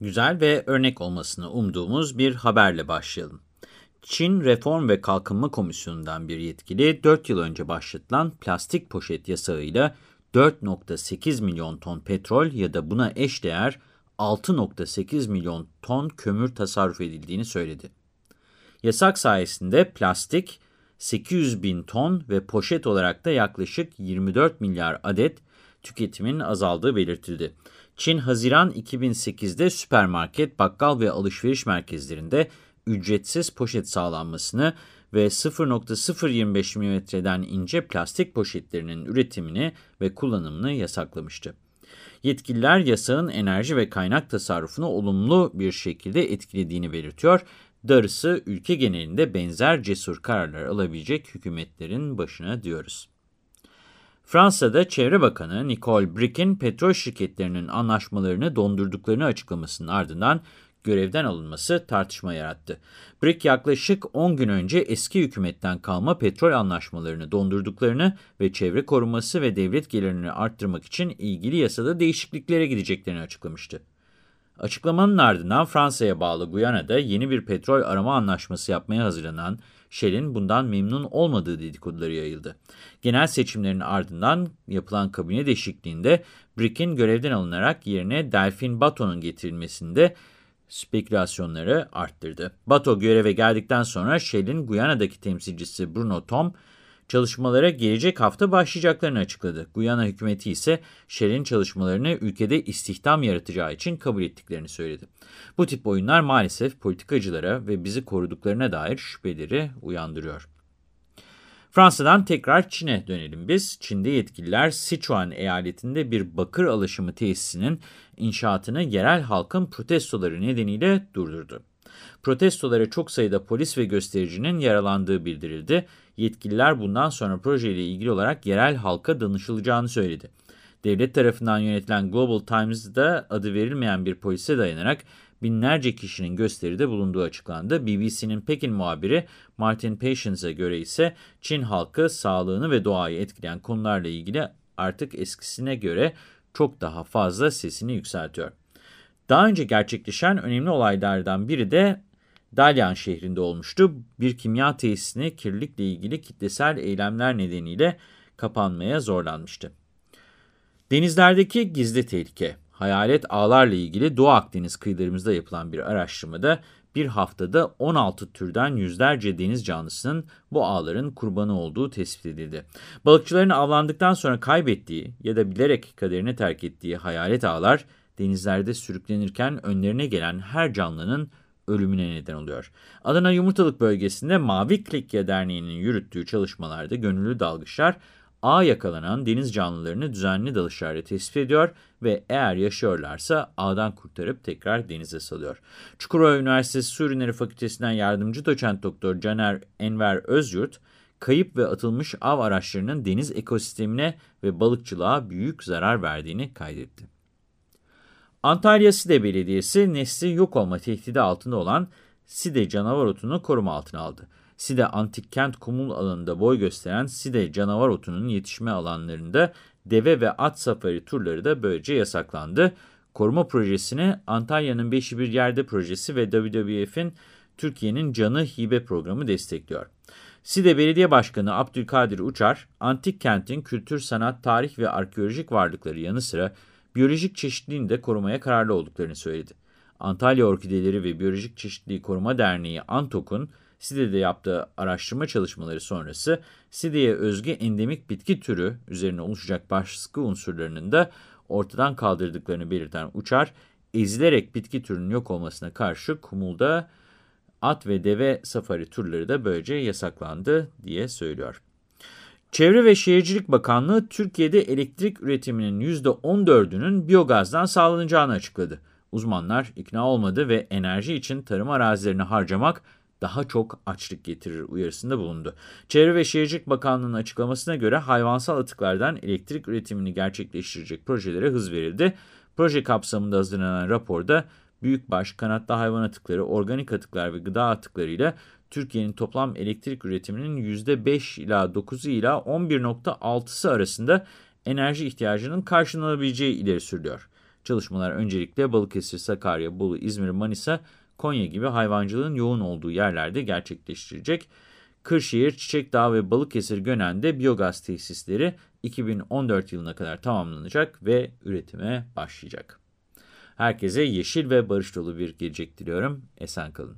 Güzel ve örnek olmasını umduğumuz bir haberle başlayalım. Çin Reform ve Kalkınma Komisyonu'ndan bir yetkili 4 yıl önce başlatılan plastik poşet yasağıyla 4.8 milyon ton petrol ya da buna eşdeğer 6.8 milyon ton kömür tasarruf edildiğini söyledi. Yasak sayesinde plastik 800 bin ton ve poşet olarak da yaklaşık 24 milyar adet tüketimin azaldığı belirtildi. Çin, Haziran 2008'de süpermarket, bakkal ve alışveriş merkezlerinde ücretsiz poşet sağlanmasını ve 0.025 mm'den ince plastik poşetlerinin üretimini ve kullanımını yasaklamıştı. Yetkililer yasağın enerji ve kaynak tasarrufunu olumlu bir şekilde etkilediğini belirtiyor. Darısı ülke genelinde benzer cesur kararlar alabilecek hükümetlerin başına diyoruz. Fransa'da Çevre Bakanı Nicole Bric'in petrol şirketlerinin anlaşmalarını dondurduklarını açıklamasının ardından görevden alınması tartışma yarattı. Brick yaklaşık 10 gün önce eski hükümetten kalma petrol anlaşmalarını dondurduklarını ve çevre koruması ve devlet gelirini arttırmak için ilgili yasada değişikliklere gideceklerini açıklamıştı. Açıklamanın ardından Fransa'ya bağlı Guyana'da yeni bir petrol arama anlaşması yapmaya hazırlanan Shell'in bundan memnun olmadığı dedikoduları yayıldı. Genel seçimlerin ardından yapılan kabine değişikliğinde Brick'in görevden alınarak yerine Delphine Bateau'nun getirilmesinde spekülasyonları arttırdı. Bato göreve geldikten sonra Shell'in Guyana'daki temsilcisi Bruno Tom, çalışmalara gelecek hafta başlayacaklarını açıkladı. Guyana hükümeti ise Shell'in çalışmalarını ülkede istihdam yaratacağı için kabul ettiklerini söyledi. Bu tip oyunlar maalesef politikacılara ve bizi koruduklarına dair şüpheleri uyandırıyor. Fransa'dan tekrar Çin'e dönelim biz. Çin'de yetkililer Sichuan eyaletinde bir bakır alaşımı tesisinin inşaatını yerel halkın protestoları nedeniyle durdurdu. Protestolara çok sayıda polis ve göstericinin yaralandığı bildirildi. Yetkililer bundan sonra projeyle ilgili olarak yerel halka danışılacağını söyledi. Devlet tarafından yönetilen Global Times'da adı verilmeyen bir polise dayanarak binlerce kişinin gösteride bulunduğu açıklandı. BBC'nin Pekin muhabiri Martin Patience'e göre ise Çin halkı sağlığını ve doğayı etkileyen konularla ilgili artık eskisine göre çok daha fazla sesini yükseltiyor. Daha önce gerçekleşen önemli olaylardan biri de Dalyan şehrinde olmuştu. Bir kimya tesisine kirlilikle ilgili kitlesel eylemler nedeniyle kapanmaya zorlanmıştı. Denizlerdeki gizli tehlike hayalet ağlarla ilgili Doğu Akdeniz kıyılarımızda yapılan bir araştırmada bir haftada 16 türden yüzlerce deniz canlısının bu ağların kurbanı olduğu tespit edildi. Balıkçıların avlandıktan sonra kaybettiği ya da bilerek kaderini terk ettiği hayalet ağlar denizlerde sürüklenirken önlerine gelen her canlının ölümüne neden oluyor. Adana Yumurtalık bölgesinde Mavi Klikya Derneği'nin yürüttüğü çalışmalarda gönüllü dalgıçlar ağ yakalanan deniz canlılarını düzenli dalışlarla tespit ediyor ve eğer yaşıyorlarsa ağdan kurtarıp tekrar denize salıyor. Çukurova Üniversitesi Su Ürünleri Fakültesinden yardımcı doçent doktor Caner Enver Özyurt, kayıp ve atılmış av araçlarının deniz ekosistemine ve balıkçılığa büyük zarar verdiğini kaydetti. Antalya Side Belediyesi nesli yok olma tehdidi altında olan Side canavar otunu koruma altına aldı. Side Antik Kent Kumul alanında boy gösteren Side canavar otunun yetişme alanlarında deve ve at safari turları da böylece yasaklandı. Koruma projesini Antalya'nın Beşi Bir Yerde projesi ve WWF'in Türkiye'nin Canı Hibe programı destekliyor. Side Belediye Başkanı Abdülkadir Uçar, antik kentin kültür, sanat, tarih ve arkeolojik varlıkları yanı sıra biyolojik çeşitliliğini de korumaya kararlı olduklarını söyledi. Antalya Orkideleri ve Biyolojik Çeşitliliği Koruma Derneği ANTOK'un SİDE'de yaptığı araştırma çalışmaları sonrası SİDE'ye özgü endemik bitki türü üzerine oluşacak baskı unsurlarının da ortadan kaldırdıklarını belirten Uçar, ezilerek bitki türünün yok olmasına karşı kumulda at ve deve safari turları da böylece yasaklandı diye söylüyor. Çevre ve Şehircilik Bakanlığı Türkiye'de elektrik üretiminin %14'ünün biyogazdan sağlanacağını açıkladı. Uzmanlar ikna olmadı ve enerji için tarım arazilerini harcamak daha çok açlık getirir uyarısında bulundu. Çevre ve Şehircilik Bakanlığı'nın açıklamasına göre hayvansal atıklardan elektrik üretimini gerçekleştirecek projelere hız verildi. Proje kapsamında hazırlanan raporda büyükbaş, kanatlı hayvan atıkları, organik atıklar ve gıda atıklarıyla Türkiye'nin toplam elektrik üretiminin %5 ila 9'u ila 11.6'sı arasında enerji ihtiyacının karşılanabileceği ileri sürülüyor. Çalışmalar öncelikle Balıkesir, Sakarya, Bolu, İzmir, Manisa, Konya gibi hayvancılığın yoğun olduğu yerlerde gerçekleştirecek. Kırşehir, Çiçekdağ ve Balıkesir Gönen'de biyogaz tesisleri 2014 yılına kadar tamamlanacak ve üretime başlayacak. Herkese yeşil ve barış dolu bir gelecek diliyorum. Esen kalın.